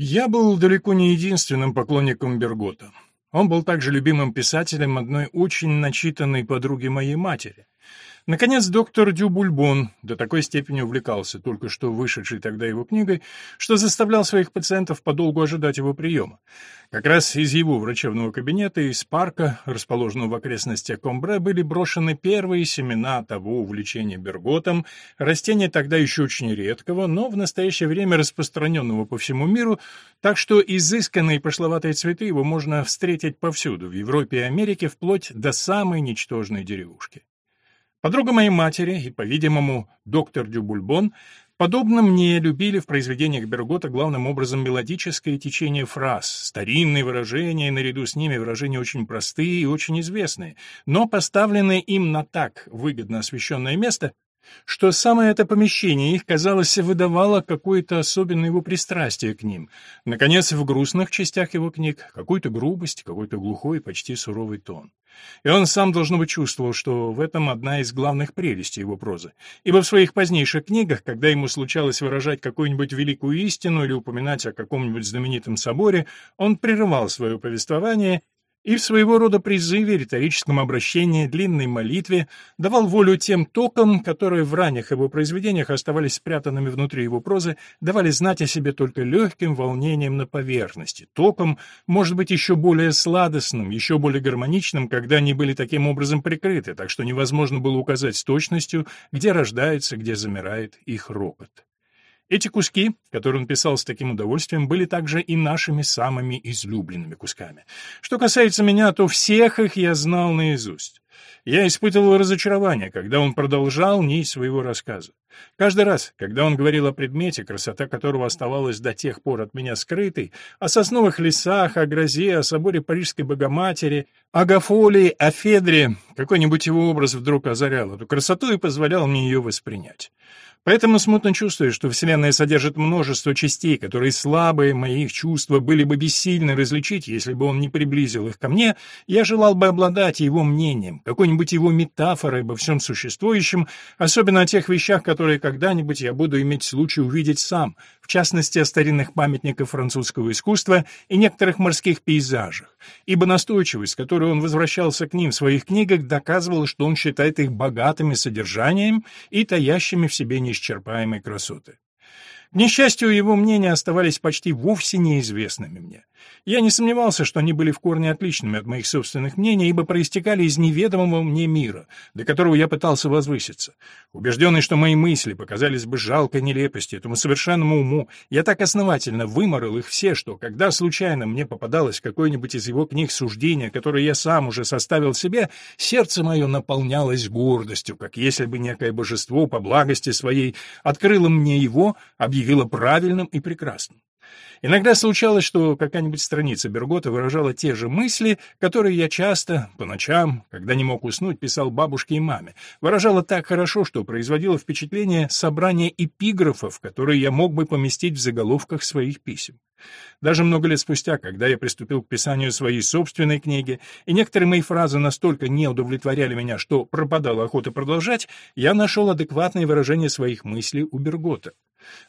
Я был далеко не единственным поклонником Бергота. Он был также любимым писателем одной очень начитанной подруги моей матери. Наконец, доктор Дюбульбон до такой степени увлекался только что вышедшей тогда его книгой, что заставлял своих пациентов подолгу ожидать его приема. Как раз из его врачебного кабинета, из парка, расположенного в окрестностях Комбре, были брошены первые семена того увлечения берготом, растения тогда еще очень редкого, но в настоящее время распространенного по всему миру, так что изысканные пошловатые цветы его можно встретить повсюду, в Европе и Америке, вплоть до самой ничтожной деревушки. Подруга моей матери и, по-видимому, доктор Дюбульбон, подобно мне, любили в произведениях Бергота главным образом мелодическое течение фраз, старинные выражения, и наряду с ними выражения очень простые и очень известные, но поставленные им на так выгодно освещенное место, что самое это помещение их, казалось, выдавало какое-то особенное его пристрастие к ним. Наконец, в грустных частях его книг какую-то грубость, какой-то глухой, почти суровый тон. И он сам, должно быть, чувствовал, что в этом одна из главных прелестей его прозы. Ибо в своих позднейших книгах, когда ему случалось выражать какую-нибудь великую истину или упоминать о каком-нибудь знаменитом соборе, он прерывал свое повествование и в своего рода призыве, риторическом обращении, длинной молитве давал волю тем токам, которые в ранних его произведениях оставались спрятанными внутри его прозы, давали знать о себе только легким волнением на поверхности, током, может быть, еще более сладостным, еще более гармоничным, когда они были таким образом прикрыты, так что невозможно было указать с точностью, где рождается, где замирает их рокот. Эти куски, которые он писал с таким удовольствием, были также и нашими самыми излюбленными кусками. Что касается меня, то всех их я знал наизусть. Я испытывал разочарование, когда он продолжал нить своего рассказа. Каждый раз, когда он говорил о предмете, красота которого оставалась до тех пор от меня скрытой, о сосновых лесах, о грозе, о соборе Парижской Богоматери, о Гафолии, о Федре, какой-нибудь его образ вдруг озарял эту красоту и позволял мне ее воспринять. Поэтому смутно чувствую, что Вселенная содержит множество частей, которые слабые мои их чувства были бы бессильны различить, если бы он не приблизил их ко мне, я желал бы обладать его мнением, какой-нибудь его метафорой обо всем существующем, особенно о тех вещах, которые когда-нибудь я буду иметь случай увидеть сам, в частности, о старинных памятниках французского искусства и некоторых морских пейзажах, ибо настойчивость, с которой он возвращался к ним в своих книгах, доказывала, что он считает их богатыми содержанием и таящими в себе неисчерпаемой красоты. К несчастью, его мнения оставались почти вовсе неизвестными мне. Я не сомневался, что они были в корне отличными от моих собственных мнений, ибо проистекали из неведомого мне мира, до которого я пытался возвыситься. Убежденный, что мои мысли показались бы жалкой нелепостью этому совершенному уму, я так основательно выморал их все, что, когда случайно мне попадалось какое-нибудь из его книг суждения, которое я сам уже составил себе, сердце мое наполнялось гордостью, как если бы некое божество по благости своей открыло мне его, объявило правильным и прекрасным. Иногда случалось, что какая-нибудь страница Бергота выражала те же мысли, которые я часто, по ночам, когда не мог уснуть, писал бабушке и маме. Выражала так хорошо, что производило впечатление собрания эпиграфов, которые я мог бы поместить в заголовках своих писем. Даже много лет спустя, когда я приступил к писанию своей собственной книги, и некоторые мои фразы настолько не удовлетворяли меня, что пропадала охота продолжать, я нашел адекватное выражение своих мыслей у Бергота.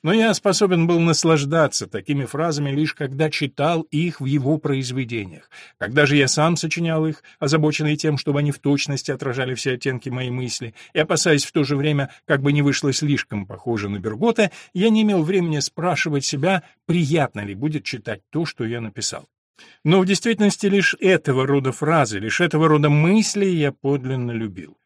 Но я способен был наслаждаться такими фразами лишь когда читал их в его произведениях. Когда же я сам сочинял их, озабоченный тем, чтобы они в точности отражали все оттенки моей мысли, и опасаясь в то же время, как бы не вышло слишком похоже на Бергота, я не имел времени спрашивать себя, приятно ли будет читать то, что я написал. Но в действительности лишь этого рода фразы, лишь этого рода мысли я подлинно любил.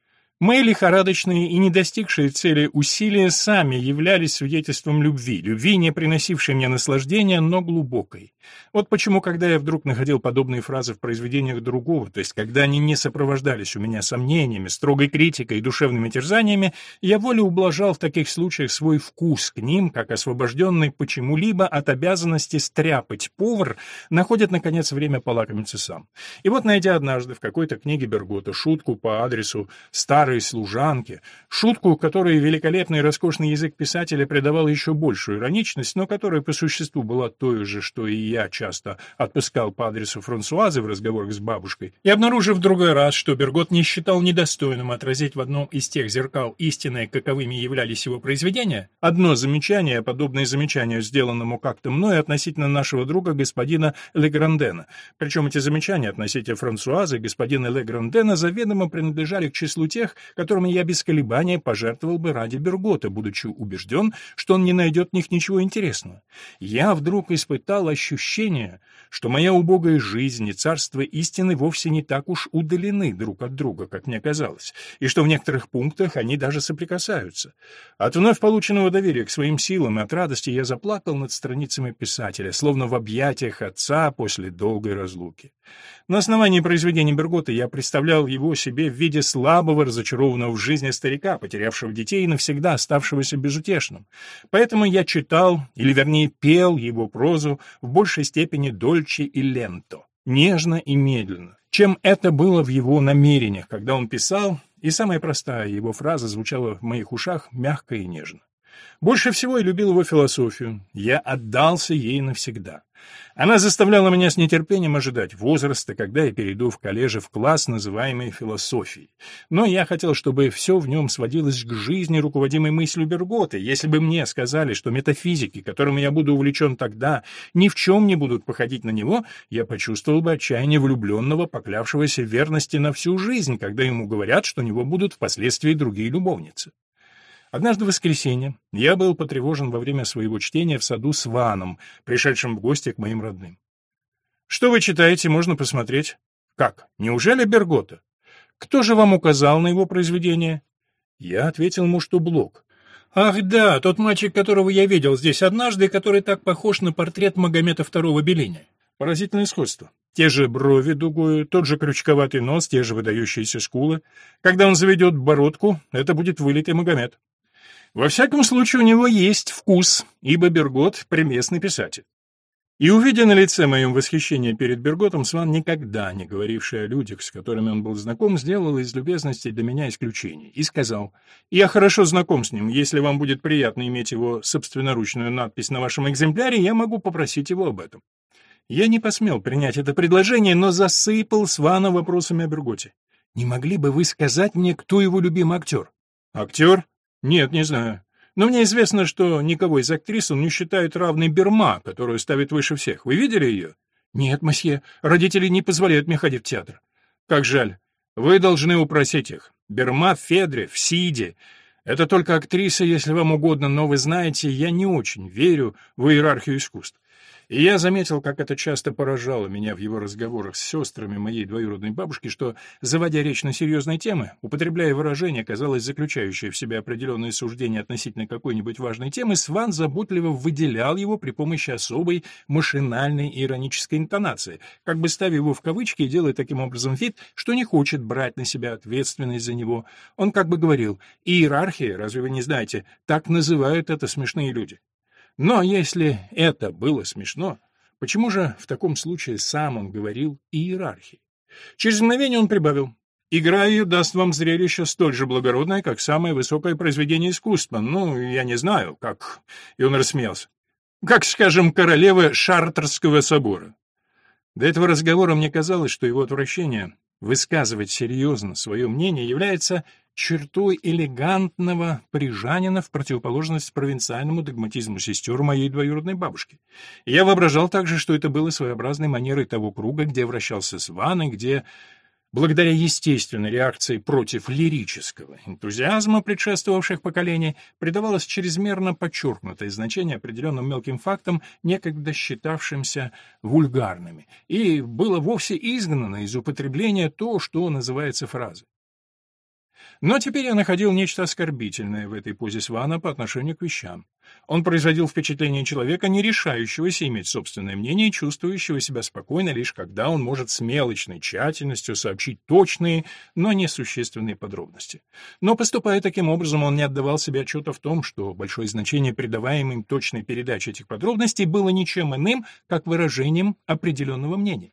Мои лихорадочные и не достигшие цели усилия сами являлись свидетельством любви, любви, не приносившей мне наслаждения, но глубокой. Вот почему, когда я вдруг находил подобные фразы в произведениях другого, то есть когда они не сопровождались у меня сомнениями, строгой критикой и душевными терзаниями, я волю ублажал в таких случаях свой вкус к ним, как освобожденный почему-либо от обязанности стряпать повар, находит, наконец, время полакомиться сам. И вот, найдя однажды в какой-то книге Бергота шутку по адресу «Старый старой служанке, шутку, которой великолепный роскошный язык писателя придавал еще большую ироничность, но которая по существу была той же, что и я часто отпускал по адресу Франсуазы в разговорах с бабушкой, и обнаружив в другой раз, что Бергот не считал недостойным отразить в одном из тех зеркал истины, каковыми являлись его произведения, одно замечание, подобное замечанию, сделанному как-то мной относительно нашего друга господина Леграндена. Причем эти замечания относительно Франсуазы господина Леграндена заведомо принадлежали к числу тех, которыми я без колебания пожертвовал бы ради Бергота, будучи убежден, что он не найдет в них ничего интересного. Я вдруг испытал ощущение, что моя убогая жизнь и царство истины вовсе не так уж удалены друг от друга, как мне казалось, и что в некоторых пунктах они даже соприкасаются. От вновь полученного доверия к своим силам и от радости я заплакал над страницами писателя, словно в объятиях отца после долгой разлуки. На основании произведений Бергота я представлял его себе в виде слабого, разочарованного в жизни старика, потерявшего детей и навсегда оставшегося безутешным. Поэтому я читал, или вернее пел его прозу в большей степени дольче и ленто, нежно и медленно, чем это было в его намерениях, когда он писал, и самая простая его фраза звучала в моих ушах мягко и нежно. Больше всего я любил его философию. Я отдался ей навсегда. Она заставляла меня с нетерпением ожидать возраста, когда я перейду в коллеже в класс, называемый философией. Но я хотел, чтобы все в нем сводилось к жизни, руководимой мыслью Бергота. Если бы мне сказали, что метафизики, которыми я буду увлечен тогда, ни в чем не будут походить на него, я почувствовал бы отчаяние влюбленного, поклявшегося верности на всю жизнь, когда ему говорят, что у него будут впоследствии другие любовницы. Однажды в воскресенье я был потревожен во время своего чтения в саду с Ваном, пришедшим в гости к моим родным. «Что вы читаете, можно посмотреть». «Как? Неужели Бергота? Кто же вам указал на его произведение?» Я ответил ему, что Блок. «Ах да, тот мальчик, которого я видел здесь однажды, который так похож на портрет Магомета II Белиня. Поразительное сходство. Те же брови дугою, тот же крючковатый нос, те же выдающиеся скулы. Когда он заведет бородку, это будет вылитый Магомед. Во всяком случае, у него есть вкус, ибо Бергот — приместный писатель. И увидя на лице моем восхищение перед Берготом, Сван, никогда не говоривший о людях, с которыми он был знаком, сделал из любезности для меня исключение и сказал, «Я хорошо знаком с ним, если вам будет приятно иметь его собственноручную надпись на вашем экземпляре, я могу попросить его об этом». Я не посмел принять это предложение, но засыпал Свана вопросами о Берготе. «Не могли бы вы сказать мне, кто его любимый актер?» «Актер? Нет, не знаю. Но мне известно, что никого из актрис он не считает равной Берма, которую ставит выше всех. Вы видели ее? Нет, месье. Родители не позволяют мне ходить в театр. Как жаль. Вы должны упросить их. Берма в Федре, в Сиде. Это только актриса, если вам угодно, но вы знаете, я не очень верю в иерархию искусств. И я заметил, как это часто поражало меня в его разговорах с сестрами моей двоюродной бабушки, что, заводя речь на серьезные темы, употребляя выражения, казалось, заключающие в себе определенные суждения относительно какой-нибудь важной темы, Сван заботливо выделял его при помощи особой машинальной иронической интонации, как бы ставя его в кавычки и делая таким образом вид, что не хочет брать на себя ответственность за него. Он как бы говорил «Иерархия, разве вы не знаете, так называют это смешные люди». Но если это было смешно, почему же в таком случае сам он говорил иерархии? Через мгновение он прибавил. Игра ее даст вам зрелище столь же благородное, как самое высокое произведение искусства. Ну, я не знаю, как... И он рассмеялся. Как, скажем, королева Шартерского собора. До этого разговора мне казалось, что его отвращение высказывать серьезно свое мнение является чертой элегантного парижанина в противоположность провинциальному догматизму сестер моей двоюродной бабушки. я воображал также, что это было своеобразной манерой того круга, где вращался Сван и где Благодаря естественной реакции против лирического энтузиазма предшествовавших поколений придавалось чрезмерно подчеркнутое значение определенным мелким фактам, некогда считавшимся вульгарными, и было вовсе изгнано из употребления то, что называется фразой. Но теперь я находил нечто оскорбительное в этой позе Свана по отношению к вещам. Он производил впечатление человека, не решающегося иметь собственное мнение чувствующего себя спокойно лишь когда он может с мелочной тщательностью сообщить точные, но несущественные подробности. Но поступая таким образом, он не отдавал себе отчета в том, что большое значение придаваемой точной передачи этих подробностей было ничем иным, как выражением определенного мнения.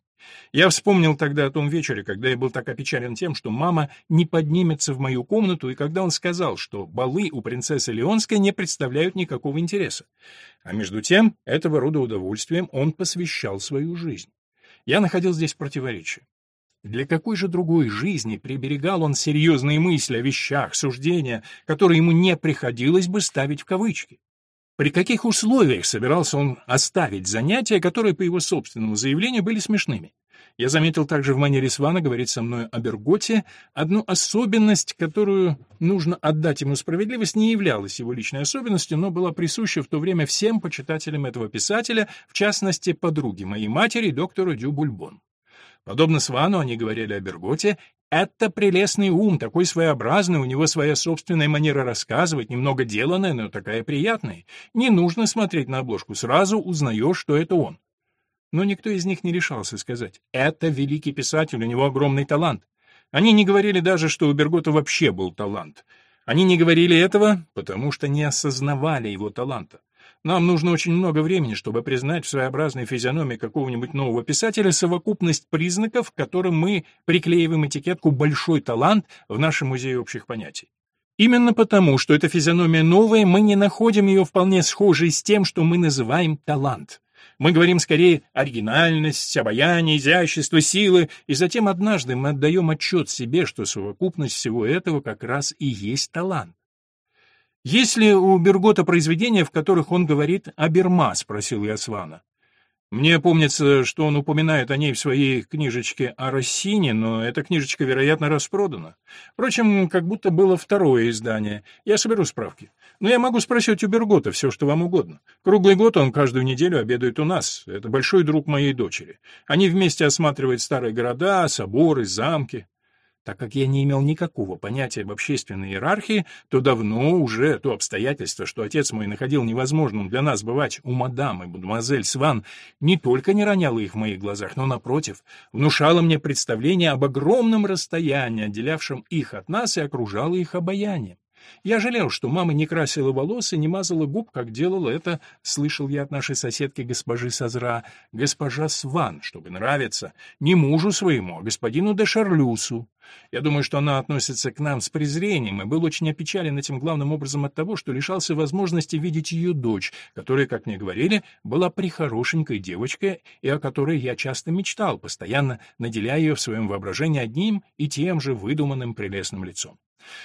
Я вспомнил тогда о том вечере, когда я был так опечален тем, что мама не поднимется в мою комнату, и когда он сказал, что балы у принцессы Леонской не представляют никакого интереса. А между тем, этого рода удовольствием он посвящал свою жизнь. Я находил здесь противоречие. Для какой же другой жизни приберегал он серьезные мысли о вещах, суждения, которые ему не приходилось бы ставить в кавычки? При каких условиях собирался он оставить занятия, которые, по его собственному заявлению, были смешными? Я заметил также в манере Свана говорить со мной о Берготе одну особенность, которую, нужно отдать ему справедливость, не являлась его личной особенностью, но была присуща в то время всем почитателям этого писателя, в частности, подруге моей матери, доктору Дю Бульбон. Подобно Свану, они говорили о Берготе, это прелестный ум, такой своеобразный, у него своя собственная манера рассказывать, немного деланная, но такая приятная. Не нужно смотреть на обложку, сразу узнаешь, что это он. Но никто из них не решался сказать, это великий писатель, у него огромный талант. Они не говорили даже, что у Бергота вообще был талант. Они не говорили этого, потому что не осознавали его таланта. Нам нужно очень много времени, чтобы признать в своеобразной физиономии какого-нибудь нового писателя совокупность признаков, которым мы приклеиваем этикетку «большой талант» в нашем музее общих понятий. Именно потому, что эта физиономия новая, мы не находим ее вполне схожей с тем, что мы называем талант. Мы говорим скорее оригинальность, обаяние, изящество, силы, и затем однажды мы отдаем отчет себе, что совокупность всего этого как раз и есть талант. «Есть ли у Бергота произведения, в которых он говорит о Берма?» — спросил я Свана. Мне помнится, что он упоминает о ней в своей книжечке о Россине, но эта книжечка, вероятно, распродана. Впрочем, как будто было второе издание. Я соберу справки. Но я могу спросить у Бергота все, что вам угодно. Круглый год он каждую неделю обедает у нас. Это большой друг моей дочери. Они вместе осматривают старые города, соборы, замки. Так как я не имел никакого понятия об общественной иерархии, то давно уже то обстоятельство, что отец мой находил невозможным для нас бывать у мадам и мадемуазель Сван, не только не роняло их в моих глазах, но, напротив, внушало мне представление об огромном расстоянии, отделявшем их от нас и окружало их обаянием. Я жалел, что мама не красила волосы, не мазала губ, как делала это, слышал я от нашей соседки госпожи Сазра, госпожа Сван, чтобы нравиться, не мужу своему, а господину де Шарлюсу. Я думаю, что она относится к нам с презрением и был очень опечален этим главным образом от того, что лишался возможности видеть ее дочь, которая, как мне говорили, была прихорошенькой девочкой и о которой я часто мечтал, постоянно наделяя ее в своем воображении одним и тем же выдуманным прелестным лицом.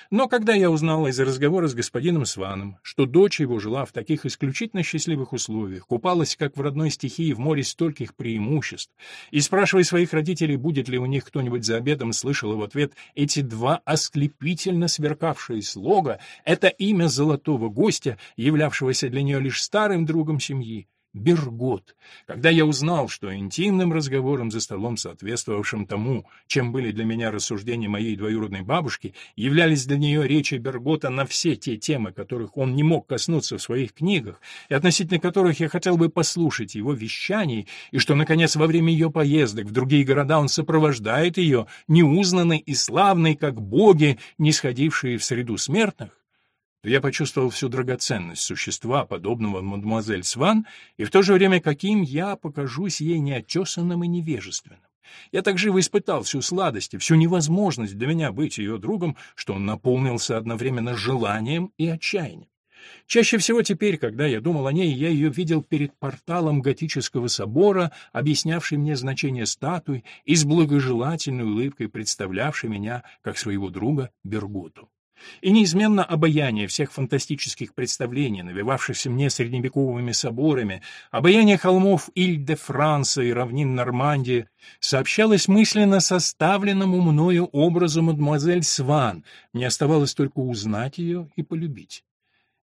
Но когда я узнал из разговора с господином Сваном, что дочь его жила в таких исключительно счастливых условиях, купалась, как в родной стихии, в море стольких преимуществ, и, спрашивая своих родителей, будет ли у них кто-нибудь за обедом, слышала в ответ эти два ослепительно сверкавшие слога, это имя золотого гостя, являвшегося для нее лишь старым другом семьи, Бергот. Когда я узнал, что интимным разговором за столом, соответствовавшим тому, чем были для меня рассуждения моей двоюродной бабушки, являлись для нее речи Бергота на все те темы, которых он не мог коснуться в своих книгах, и относительно которых я хотел бы послушать его вещаний, и что, наконец, во время ее поездок в другие города он сопровождает ее, неузнанный и славный, как боги, не сходившие в среду смертных, то я почувствовал всю драгоценность существа, подобного мадемуазель Сван, и в то же время каким я покажусь ей неотесанным и невежественным. Я так живо испытал всю сладость и всю невозможность для меня быть ее другом, что он наполнился одновременно желанием и отчаянием. Чаще всего теперь, когда я думал о ней, я ее видел перед порталом готического собора, объяснявший мне значение статуй и с благожелательной улыбкой представлявший меня как своего друга Бергуту. И неизменно обаяние всех фантастических представлений, навевавшихся мне средневековыми соборами, обаяние холмов Иль-де-Франса и равнин Нормандии, сообщалось мысленно составленному мною образу мадемуазель Сван, мне оставалось только узнать ее и полюбить.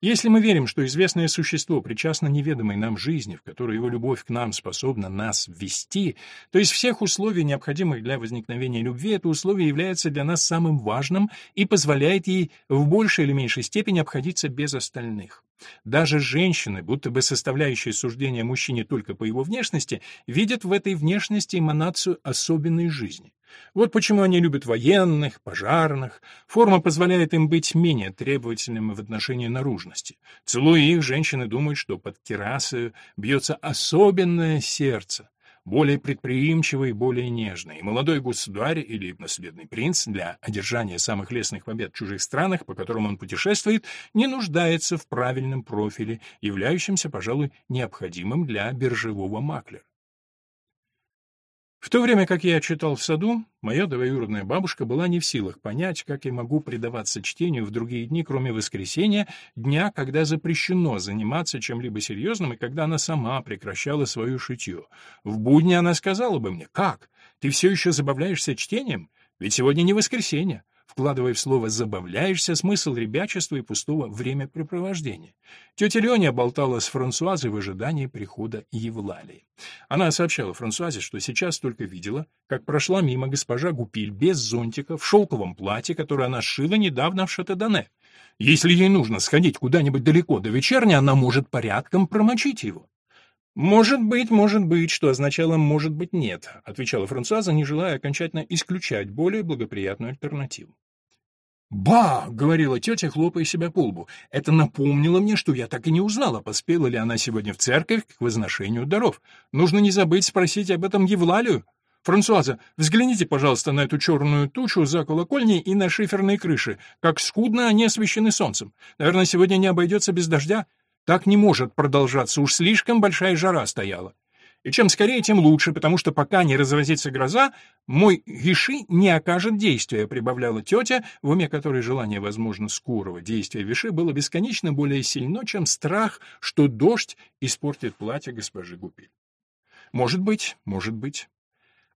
Если мы верим, что известное существо причастно неведомой нам жизни, в которой его любовь к нам способна нас ввести, то из всех условий, необходимых для возникновения любви, это условие является для нас самым важным и позволяет ей в большей или меньшей степени обходиться без остальных. Даже женщины, будто бы составляющие суждение мужчине только по его внешности, видят в этой внешности эманацию особенной жизни. Вот почему они любят военных, пожарных. Форма позволяет им быть менее требовательными в отношении наружности. Целуя их, женщины думают, что под керасою бьется особенное сердце. Более предприимчивый, более нежный. Молодой государь или наследный принц для одержания самых лестных побед в чужих странах, по которым он путешествует, не нуждается в правильном профиле, являющемся, пожалуй, необходимым для биржевого маклера. В то время как я читал в саду, моя двоюродная бабушка была не в силах понять, как я могу предаваться чтению в другие дни, кроме воскресенья, дня, когда запрещено заниматься чем-либо серьезным и когда она сама прекращала свое шитье. В будни она сказала бы мне, «Как? Ты все еще забавляешься чтением? Ведь сегодня не воскресенье вкладывая в слово «забавляешься» смысл ребячества и пустого времяпрепровождения. Тетя Леня болтала с Франсуазой в ожидании прихода Евлалии. Она сообщала Франсуазе, что сейчас только видела, как прошла мимо госпожа Гупиль без зонтика в шелковом платье, которое она сшила недавно в Шатедане. Если ей нужно сходить куда-нибудь далеко до вечерни, она может порядком промочить его. «Может быть, может быть», что означало «может быть, нет», отвечала Франсуаза, не желая окончательно исключать более благоприятную альтернативу. «Ба!» — говорила тетя, хлопая себя по лбу. «Это напомнило мне, что я так и не узнала, поспела ли она сегодня в церковь к возношению даров. Нужно не забыть спросить об этом Евлалию. Франсуаза, взгляните, пожалуйста, на эту черную тучу за колокольней и на шиферные крыши, как скудно они освещены солнцем. Наверное, сегодня не обойдется без дождя. Так не может продолжаться, уж слишком большая жара стояла. И чем скорее, тем лучше, потому что пока не разразится гроза, мой виши не окажет действия, прибавляла тетя, в уме которой желание, возможно, скорого действия виши было бесконечно более сильно, чем страх, что дождь испортит платье госпожи Гупиль. Может быть, может быть.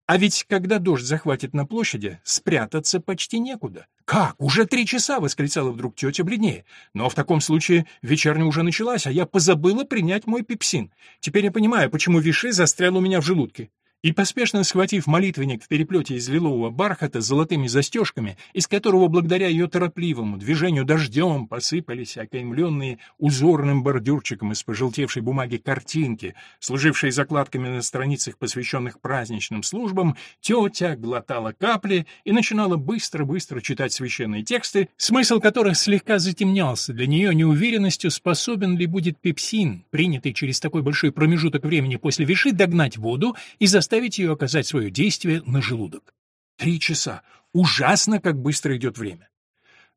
А ведь когда дождь захватит на площади, спрятаться почти некуда. «Как? Уже три часа!» — восклицала вдруг тетя бледнее. «Но в таком случае вечерня уже началась, а я позабыла принять мой пепсин. Теперь я понимаю, почему виши застрял у меня в желудке и, поспешно схватив молитвенник в переплете из лилового бархата с золотыми застежками, из которого благодаря ее торопливому движению дождем посыпались окаймленные узорным бордюрчиком из пожелтевшей бумаги картинки, служившие закладками на страницах, посвященных праздничным службам, тетя глотала капли и начинала быстро-быстро читать священные тексты, смысл которых слегка затемнялся для нее неуверенностью, способен ли будет пепсин, принятый через такой большой промежуток времени после виши, догнать воду и заставить заставить ее оказать свое действие на желудок. Три часа. Ужасно, как быстро идет время.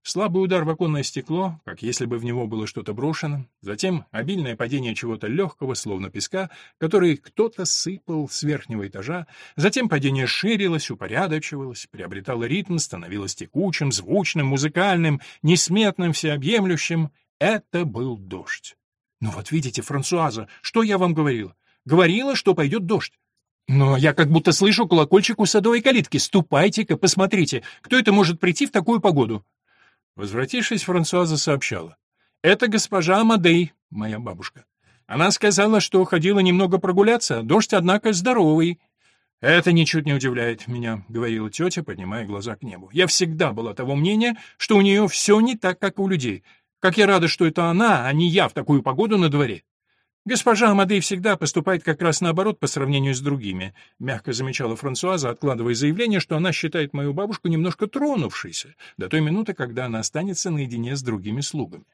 Слабый удар в оконное стекло, как если бы в него было что-то брошено, затем обильное падение чего-то легкого, словно песка, который кто-то сыпал с верхнего этажа, затем падение ширилось, упорядочивалось, приобретало ритм, становилось текучим, звучным, музыкальным, несметным, всеобъемлющим. Это был дождь. Ну вот видите, Франсуаза, что я вам говорила? Говорила, что пойдет дождь. Но я как будто слышу колокольчик у садовой калитки. Ступайте-ка, посмотрите, кто это может прийти в такую погоду?» Возвратившись, Франсуаза сообщала. «Это госпожа Амадей, моя бабушка. Она сказала, что ходила немного прогуляться, дождь, однако, здоровый». «Это ничуть не удивляет меня», — говорила тетя, поднимая глаза к небу. «Я всегда была того мнения, что у нее все не так, как у людей. Как я рада, что это она, а не я в такую погоду на дворе». «Госпожа Амадей всегда поступает как раз наоборот по сравнению с другими», — мягко замечала Франсуаза, откладывая заявление, что она считает мою бабушку немножко тронувшейся до той минуты, когда она останется наедине с другими слугами.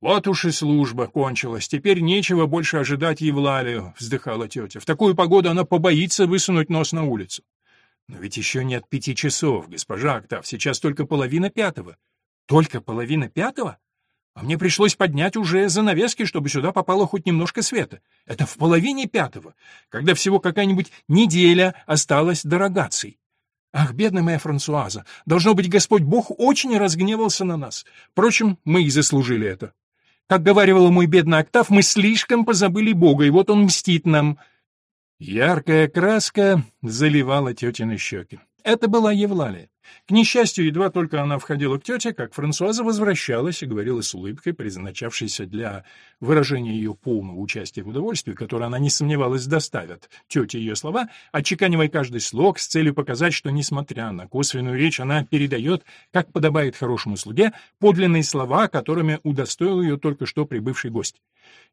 «Вот уж и служба кончилась, теперь нечего больше ожидать Евлалию», — вздыхала тетя. «В такую погоду она побоится высунуть нос на улицу». «Но ведь еще нет пяти часов, госпожа Октав, сейчас только половина пятого». «Только половина пятого?» А мне пришлось поднять уже занавески, чтобы сюда попало хоть немножко света. Это в половине пятого, когда всего какая-нибудь неделя осталась до рогаций. Ах, бедная моя Франсуаза, должно быть, Господь Бог очень разгневался на нас. Впрочем, мы и заслужили это. Как говаривал мой бедный Октав, мы слишком позабыли Бога, и вот он мстит нам. Яркая краска заливала тетины щеки. Это была Евлалия. К несчастью, едва только она входила к тете, как Франсуаза возвращалась и говорила с улыбкой, предназначавшейся для выражения ее полного участия в удовольствии, которое она не сомневалась доставят тете ее слова, отчеканивая каждый слог с целью показать, что, несмотря на косвенную речь, она передает, как подобает хорошему слуге, подлинные слова, которыми удостоил ее только что прибывший гость.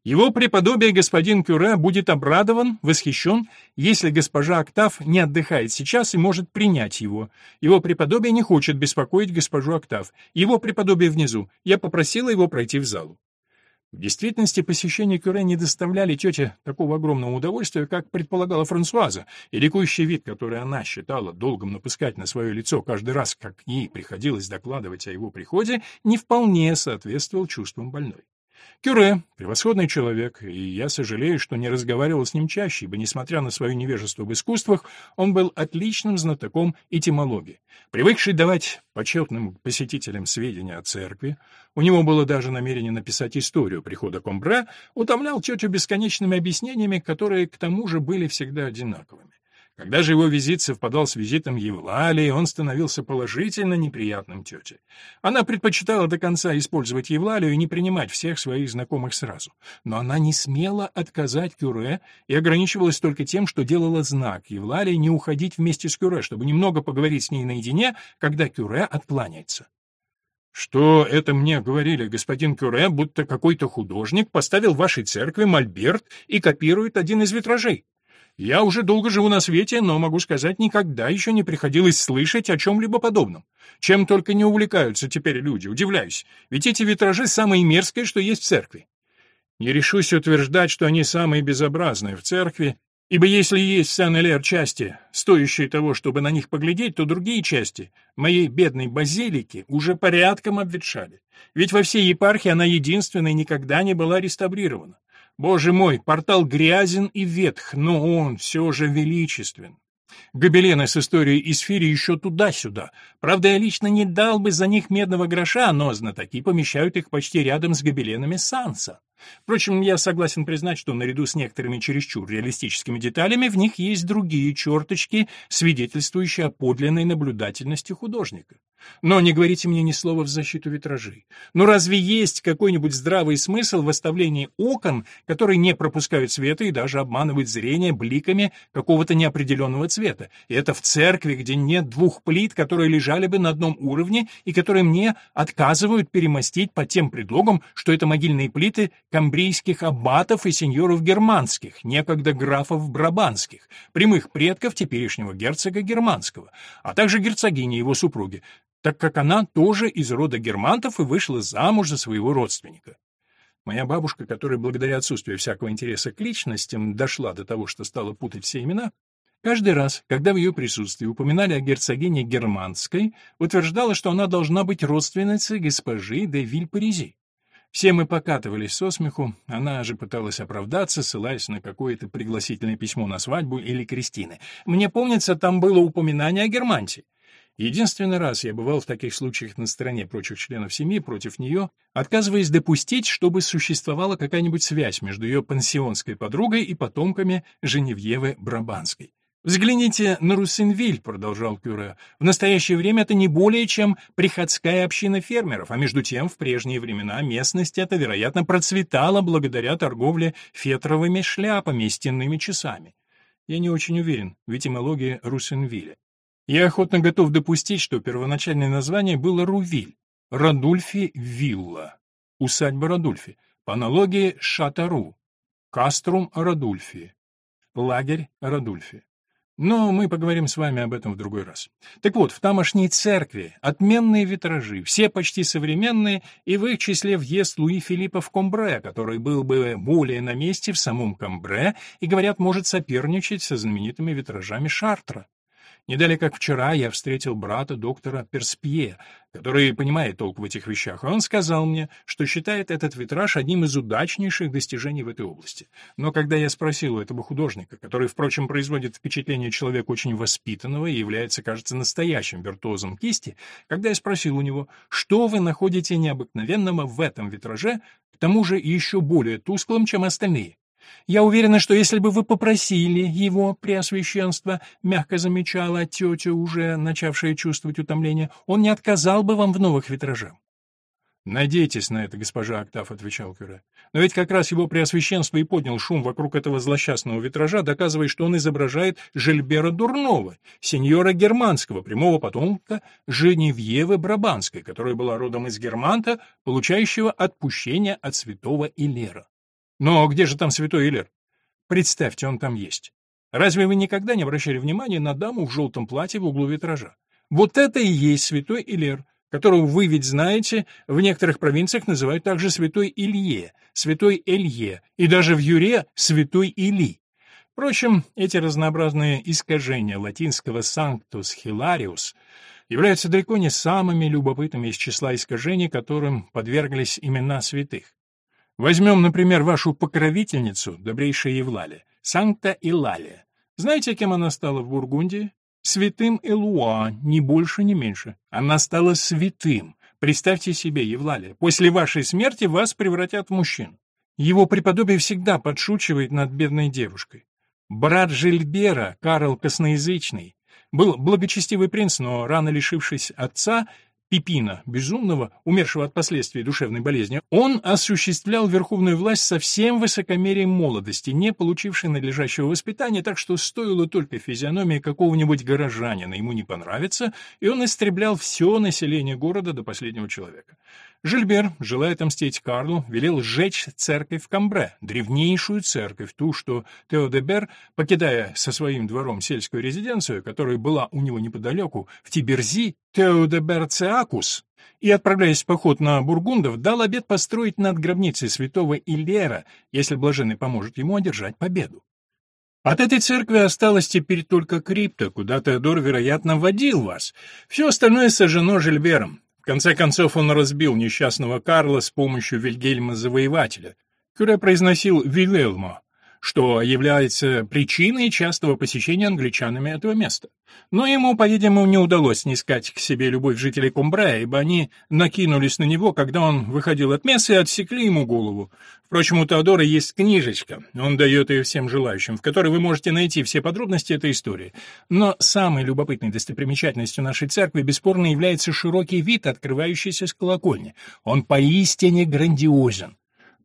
Его преподобие господин Кюре будет обрадован, восхищен, если госпожа Октав не отдыхает сейчас и может принять его. Его преподобие не хочет беспокоить госпожу Октав. Его преподобие внизу. Я попросила его пройти в залу. В действительности посещения Кюре не доставляли тете такого огромного удовольствия, как предполагала Франсуаза, и ликующий вид, который она считала долгом напускать на свое лицо каждый раз, как ей приходилось докладывать о его приходе, не вполне соответствовал чувствам больной. Кюре — превосходный человек, и я сожалею, что не разговаривал с ним чаще, ибо, несмотря на свое невежество в искусствах, он был отличным знатоком этимологии. Привыкший давать почетным посетителям сведения о церкви, у него было даже намерение написать историю прихода Комбре, утомлял тетю бесконечными объяснениями, которые, к тому же, были всегда одинаковыми. Когда же его визит совпадал с визитом Евлалии, он становился положительно неприятным тете. Она предпочитала до конца использовать Евлалию и не принимать всех своих знакомых сразу. Но она не смела отказать Кюре и ограничивалась только тем, что делала знак Евлалии не уходить вместе с Кюре, чтобы немного поговорить с ней наедине, когда Кюре откланяется. «Что это мне говорили, господин Кюре, будто какой-то художник поставил в вашей церкви мольберт и копирует один из витражей?» Я уже долго живу на свете, но, могу сказать, никогда еще не приходилось слышать о чем-либо подобном. Чем только не увлекаются теперь люди, удивляюсь. Ведь эти витражи самые мерзкие, что есть в церкви. Не решусь утверждать, что они самые безобразные в церкви, ибо если есть в Сан-Элер части, стоящие того, чтобы на них поглядеть, то другие части моей бедной базилики уже порядком обветшали. Ведь во всей епархии она единственная никогда не была реставрирована. Боже мой, портал грязен и ветх, но он все же величествен. Гобелены с историей Исфири еще туда-сюда. Правда, я лично не дал бы за них медного гроша, но знатоки помещают их почти рядом с гобеленами Санса. Впрочем, я согласен признать, что наряду с некоторыми чересчур реалистическими деталями в них есть другие черточки, свидетельствующие о подлинной наблюдательности художника. Но не говорите мне ни слова в защиту витражей. Ну разве есть какой-нибудь здравый смысл в оставлении окон, которые не пропускают света и даже обманывают зрение бликами какого-то неопределенного цвета? И это в церкви, где нет двух плит, которые лежали бы на одном уровне и которые мне отказывают перемостить под тем предлогом, что это могильные плиты камбрийских аббатов и сеньоров германских, некогда графов брабанских, прямых предков теперешнего герцога германского, а также герцогини его супруги, так как она тоже из рода германтов и вышла замуж за своего родственника. Моя бабушка, которая благодаря отсутствию всякого интереса к личностям дошла до того, что стала путать все имена, каждый раз, когда в ее присутствии упоминали о герцогине Германской, утверждала, что она должна быть родственницей госпожи де Виль-Паризи. Все мы покатывались со смеху, она же пыталась оправдаться, ссылаясь на какое-то пригласительное письмо на свадьбу или крестины. Мне помнится, там было упоминание о Германте. Единственный раз я бывал в таких случаях на стороне прочих членов семьи против нее, отказываясь допустить, чтобы существовала какая-нибудь связь между ее пансионской подругой и потомками Женевьевы Брабанской. «Взгляните на Руссенвиль», — продолжал Кюре. «В настоящее время это не более чем приходская община фермеров, а между тем в прежние времена местность эта, вероятно, процветала благодаря торговле фетровыми шляпами и стенными часами. Я не очень уверен в этимологии Руссенвилля. Я охотно готов допустить, что первоначальное название было Рувиль, Радульфи Вилла, усадьба Радульфи, по аналогии Шатару, Каструм Радульфи, лагерь Радульфи. Но мы поговорим с вами об этом в другой раз. Так вот, в тамошней церкви отменные витражи, все почти современные, и в их числе въезд Луи Филиппа в Комбре, который был бы более на месте в самом Комбре и, говорят, может соперничать со знаменитыми витражами Шартра. Не далее, как вчера, я встретил брата доктора Перспье, который понимает толк в этих вещах, и он сказал мне, что считает этот витраж одним из удачнейших достижений в этой области. Но когда я спросил у этого художника, который, впрочем, производит впечатление человека очень воспитанного и является, кажется, настоящим виртуозом кисти, когда я спросил у него, что вы находите необыкновенного в этом витраже, к тому же еще более тусклым, чем остальные, я уверена, что если бы вы попросили его, преосвященство, мягко замечала тетя, уже начавшая чувствовать утомление, он не отказал бы вам в новых витражах. «Надейтесь на это, госпожа Октав», — отвечал Кюре. «Но ведь как раз его преосвященство и поднял шум вокруг этого злосчастного витража, доказывая, что он изображает Жильбера Дурнова, сеньора Германского, прямого потомка Женевьевы Брабанской, которая была родом из Германта, получающего отпущение от святого Илера. Но где же там святой Илер? Представьте, он там есть. Разве вы никогда не обращали внимания на даму в желтом платье в углу витража? Вот это и есть святой Илер. которого вы ведь знаете, в некоторых провинциях называют также святой Илье, святой Элье и даже в Юре святой Или. Впрочем, эти разнообразные искажения латинского «sanctus hilarius» являются далеко не самыми любопытными из числа искажений, которым подверглись имена святых. Возьмем, например, вашу покровительницу, добрейшая Евлалия, Санкта Илалия. Знаете, кем она стала в Бургундии? Святым Элуа, ни больше, ни меньше. Она стала святым. Представьте себе, Евлалия, после вашей смерти вас превратят в мужчин. Его преподобие всегда подшучивает над бедной девушкой. Брат Жильбера, Карл Косноязычный, был благочестивый принц, но рано лишившись отца, Пипина, безумного, умершего от последствий душевной болезни, он осуществлял верховную власть со всем высокомерием молодости, не получившей надлежащего воспитания, так что стоило только физиономии какого-нибудь горожанина ему не понравиться, и он истреблял все население города до последнего человека. Жильбер, желая отомстить Карлу, велел сжечь церковь в Камбре, древнейшую церковь, ту, что Теодебер, покидая со своим двором сельскую резиденцию, которая была у него неподалеку, в Тиберзи, Теодебер Цеакус, и, отправляясь в поход на Бургундов, дал обет построить над гробницей святого Ильера, если блаженный поможет ему одержать победу. От этой церкви осталась теперь только крипта, куда Теодор, вероятно, водил вас. Все остальное сожжено Жильбером конце концов он разбил несчастного Карла с помощью Вильгельма Завоевателя. Кюре произносил «Вилелмо», что является причиной частого посещения англичанами этого места. Но ему, по-видимому, не удалось снискать к себе любовь жителей Кумбрая, ибо они накинулись на него, когда он выходил от мессы и отсекли ему голову. Впрочем, у Теодора есть книжечка, он дает ее всем желающим, в которой вы можете найти все подробности этой истории. Но самой любопытной достопримечательностью нашей церкви бесспорно является широкий вид, открывающийся с колокольни. Он поистине грандиозен.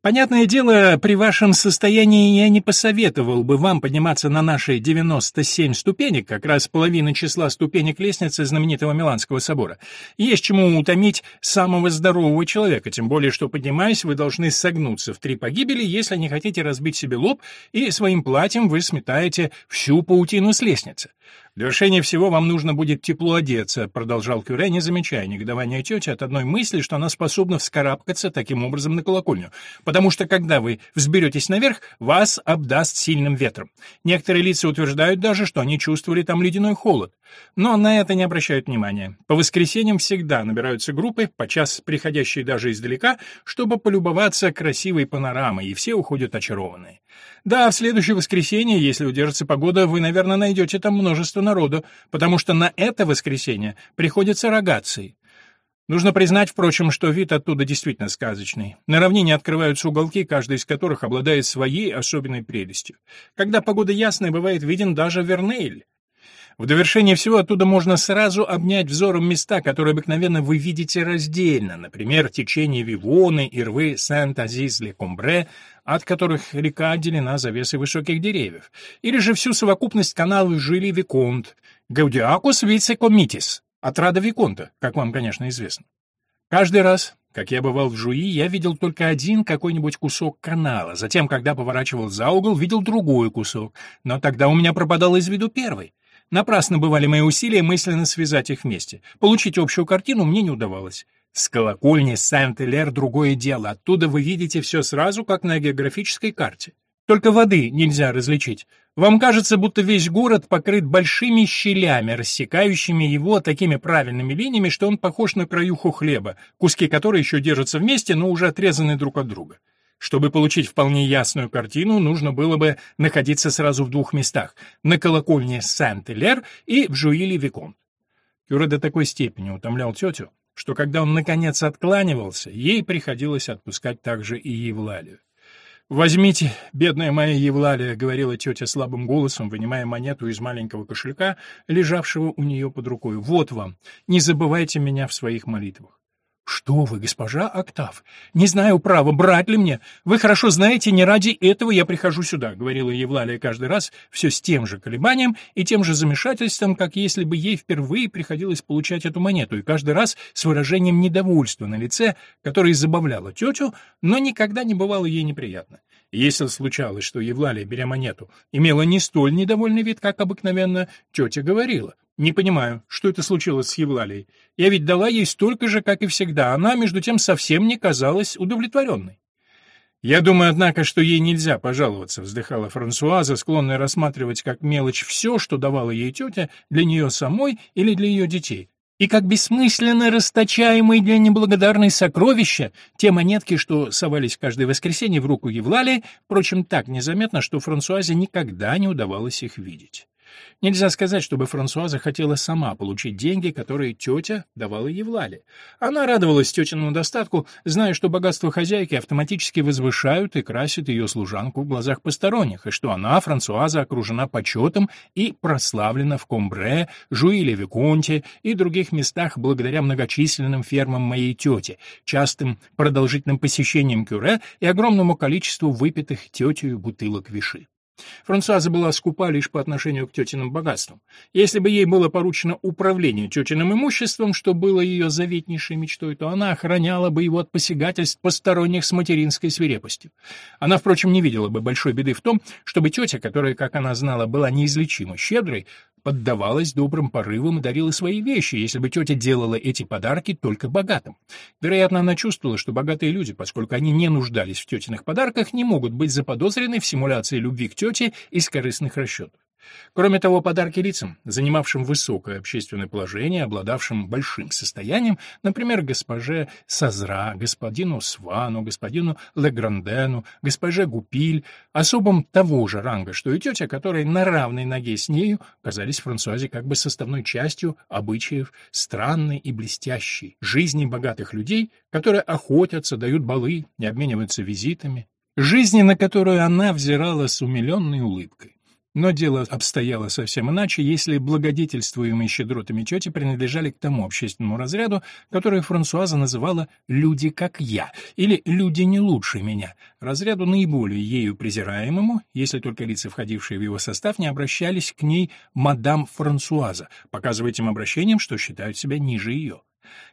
Понятное дело, при вашем состоянии я не посоветовал бы вам подниматься на наши 97 ступенек, как раз половина числа ступенек лестницы знаменитого Миланского собора. Есть чему утомить самого здорового человека, тем более, что, поднимаясь, вы должны согнуться в три погибели, если не хотите разбить себе лоб, и своим платьем вы сметаете всю паутину с лестницы. «Для решения всего вам нужно будет тепло одеться», — продолжал Кюре, не замечая негодования тети от одной мысли, что она способна вскарабкаться таким образом на колокольню, потому что, когда вы взберетесь наверх, вас обдаст сильным ветром. Некоторые лица утверждают даже, что они чувствовали там ледяной холод. Но на это не обращают внимания. По воскресеньям всегда набираются группы, подчас приходящие даже издалека, чтобы полюбоваться красивой панорамой, и все уходят очарованные. Да, в следующее воскресенье, если удержится погода, вы, наверное, найдете там множество народу, потому что на это воскресенье приходится рогации. Нужно признать, впрочем, что вид оттуда действительно сказочный. На равнине открываются уголки, каждый из которых обладает своей особенной прелестью. Когда погода ясная, бывает виден даже Вернейль. В довершение всего оттуда можно сразу обнять взором места, которые обыкновенно вы видите раздельно, например, течение Вивоны и рвы Сент-Азиз-ле-Комбре, от которых река отделена завесой высоких деревьев, или же всю совокупность каналов Жили-Виконт, Гаудиакус Вице-Комитис, отрада Виконта, как вам, конечно, известно. Каждый раз, как я бывал в Жуи, я видел только один какой-нибудь кусок канала, затем, когда поворачивал за угол, видел другой кусок, но тогда у меня пропадал из виду первый. Напрасно бывали мои усилия мысленно связать их вместе. Получить общую картину мне не удавалось. С колокольни Сент-Элер другое дело. Оттуда вы видите все сразу, как на географической карте. Только воды нельзя различить. Вам кажется, будто весь город покрыт большими щелями, рассекающими его такими правильными линиями, что он похож на краюху хлеба, куски которой еще держатся вместе, но уже отрезаны друг от друга. Чтобы получить вполне ясную картину, нужно было бы находиться сразу в двух местах — на колокольне Сент-Элер и в Жуиле-Виконт. Кюре до такой степени утомлял тетю, что когда он наконец откланивался, ей приходилось отпускать также и Евлалию. «Возьмите, бедная моя Евлалия», — говорила тетя слабым голосом, вынимая монету из маленького кошелька, лежавшего у нее под рукой. «Вот вам. Не забывайте меня в своих молитвах». «Что вы, госпожа Октав? Не знаю, право, брать ли мне. Вы хорошо знаете, не ради этого я прихожу сюда», — говорила Евлалия каждый раз, все с тем же колебанием и тем же замешательством, как если бы ей впервые приходилось получать эту монету, и каждый раз с выражением недовольства на лице, которое забавляло тетю, но никогда не бывало ей неприятно. Если случалось, что Евлалия, беря монету, имела не столь недовольный вид, как обыкновенно, тетя говорила. «Не понимаю, что это случилось с Евлалией? Я ведь дала ей столько же, как и всегда. Она, между тем, совсем не казалась удовлетворенной». «Я думаю, однако, что ей нельзя пожаловаться», — вздыхала Франсуаза, склонная рассматривать как мелочь все, что давала ей тетя, для нее самой или для ее детей и как бессмысленно расточаемые для неблагодарной сокровища те монетки, что совались каждое воскресенье в руку Евлалии, впрочем, так незаметно, что Франсуазе никогда не удавалось их видеть. Нельзя сказать, чтобы Франсуаза хотела сама получить деньги, которые тетя давала Евлале. Она радовалась тетиному достатку, зная, что богатство хозяйки автоматически возвышают и красят ее служанку в глазах посторонних, и что она, Франсуаза, окружена почетом и прославлена в Комбре, Жуиле-Виконте и других местах благодаря многочисленным фермам моей тети, частым продолжительным посещениям кюре и огромному количеству выпитых тетью бутылок виши. Франсуаза была скупа лишь по отношению к тетиным богатствам. Если бы ей было поручено управление тетиным имуществом, что было ее заветнейшей мечтой, то она охраняла бы его от посягательств посторонних с материнской свирепостью. Она, впрочем, не видела бы большой беды в том, чтобы тетя, которая, как она знала, была неизлечимо щедрой, поддавалась добрым порывам и дарила свои вещи, если бы тетя делала эти подарки только богатым. Вероятно, она чувствовала, что богатые люди, поскольку они не нуждались в тетиных подарках, не могут быть заподозрены в симуляции любви к тете из корыстных расчетов. Кроме того, подарки лицам, занимавшим высокое общественное положение, обладавшим большим состоянием, например, госпоже Сазра, господину Свану, господину Леграндену, госпоже Гупиль, особым того же ранга, что и тетя, которые на равной ноге с нею казались Франсуазе как бы составной частью обычаев странной и блестящей жизни богатых людей, которые охотятся, дают балы и обмениваются визитами, жизни, на которую она взирала с умиленной улыбкой. Но дело обстояло совсем иначе, если благодетельствуемые щедротами тети принадлежали к тому общественному разряду, который Франсуаза называла «люди как я» или «люди не лучше меня», разряду наиболее ею презираемому, если только лица, входившие в его состав, не обращались к ней «мадам Франсуаза», показывая этим обращением, что считают себя ниже ее.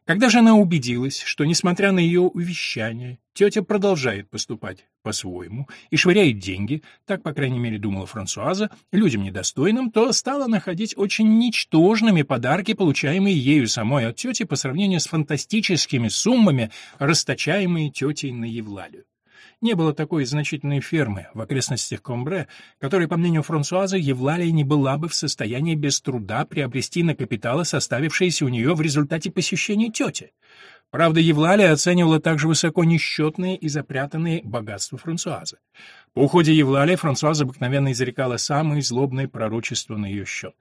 Когда же она убедилась, что, несмотря на ее увещания, тетя продолжает поступать по-своему и швыряет деньги, так, по крайней мере, думала Франсуаза, людям недостойным, то стала находить очень ничтожными подарки, получаемые ею самой от тети по сравнению с фантастическими суммами, расточаемые тетей на Евлалию. Не было такой значительной фермы в окрестностях Комбре, которой, по мнению Франсуаза, Евлалия не была бы в состоянии без труда приобрести на капиталы, составившиеся у нее в результате посещения тети. Правда, Евлалия оценивала также высоко несчетные и запрятанные богатства Франсуаза. По уходе Евлалии Франсуаза обыкновенно изрекала самые злобные пророчества на ее счет.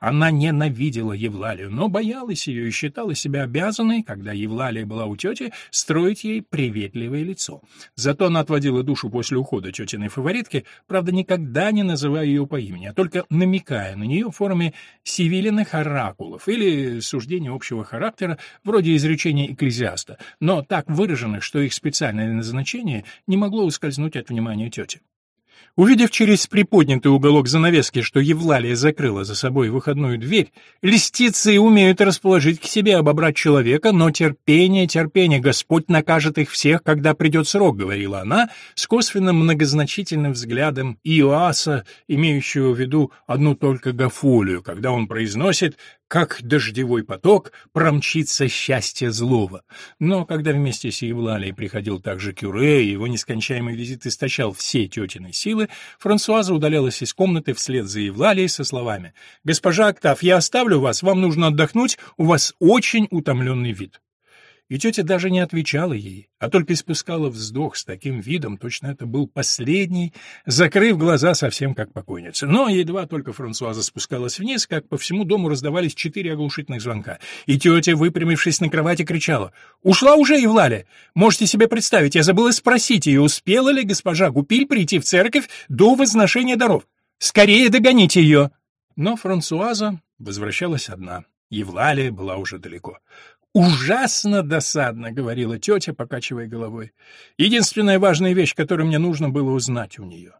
Она ненавидела Евлалию, но боялась ее и считала себя обязанной, когда Евлалия была у тети, строить ей приветливое лицо. Зато она отводила душу после ухода тетиной фаворитки, правда, никогда не называя ее по имени, а только намекая на нее в форме сивилиных оракулов или суждений общего характера, вроде изречения экклезиаста, но так выраженных, что их специальное назначение не могло ускользнуть от внимания тети. Увидев через приподнятый уголок занавески, что Евлалия закрыла за собой выходную дверь, листицы умеют расположить к себе, обобрать человека, но терпение, терпение, Господь накажет их всех, когда придет срок, говорила она, с косвенным многозначительным взглядом Иоаса, имеющего в виду одну только Гафулию, когда он произносит как дождевой поток промчится счастье злого. Но когда вместе с Евлалией приходил также Кюре, и его нескончаемый визит истощал все тетины силы, Франсуаза удалялась из комнаты вслед за Евлалией со словами «Госпожа Октав, я оставлю вас, вам нужно отдохнуть, у вас очень утомленный вид» и тетя даже не отвечала ей, а только испускала вздох с таким видом, точно это был последний, закрыв глаза совсем как покойница. Но едва только Франсуаза спускалась вниз, как по всему дому раздавались четыре оглушительных звонка, и тетя, выпрямившись на кровати, кричала «Ушла уже Евлаля! Можете себе представить, я забыла спросить ее, успела ли госпожа Гупиль прийти в церковь до возношения даров? Скорее догоните ее!» Но Франсуаза возвращалась одна. Евлалия была уже далеко. «Ужасно досадно», — говорила тетя, покачивая головой. «Единственная важная вещь, которую мне нужно было узнать у нее.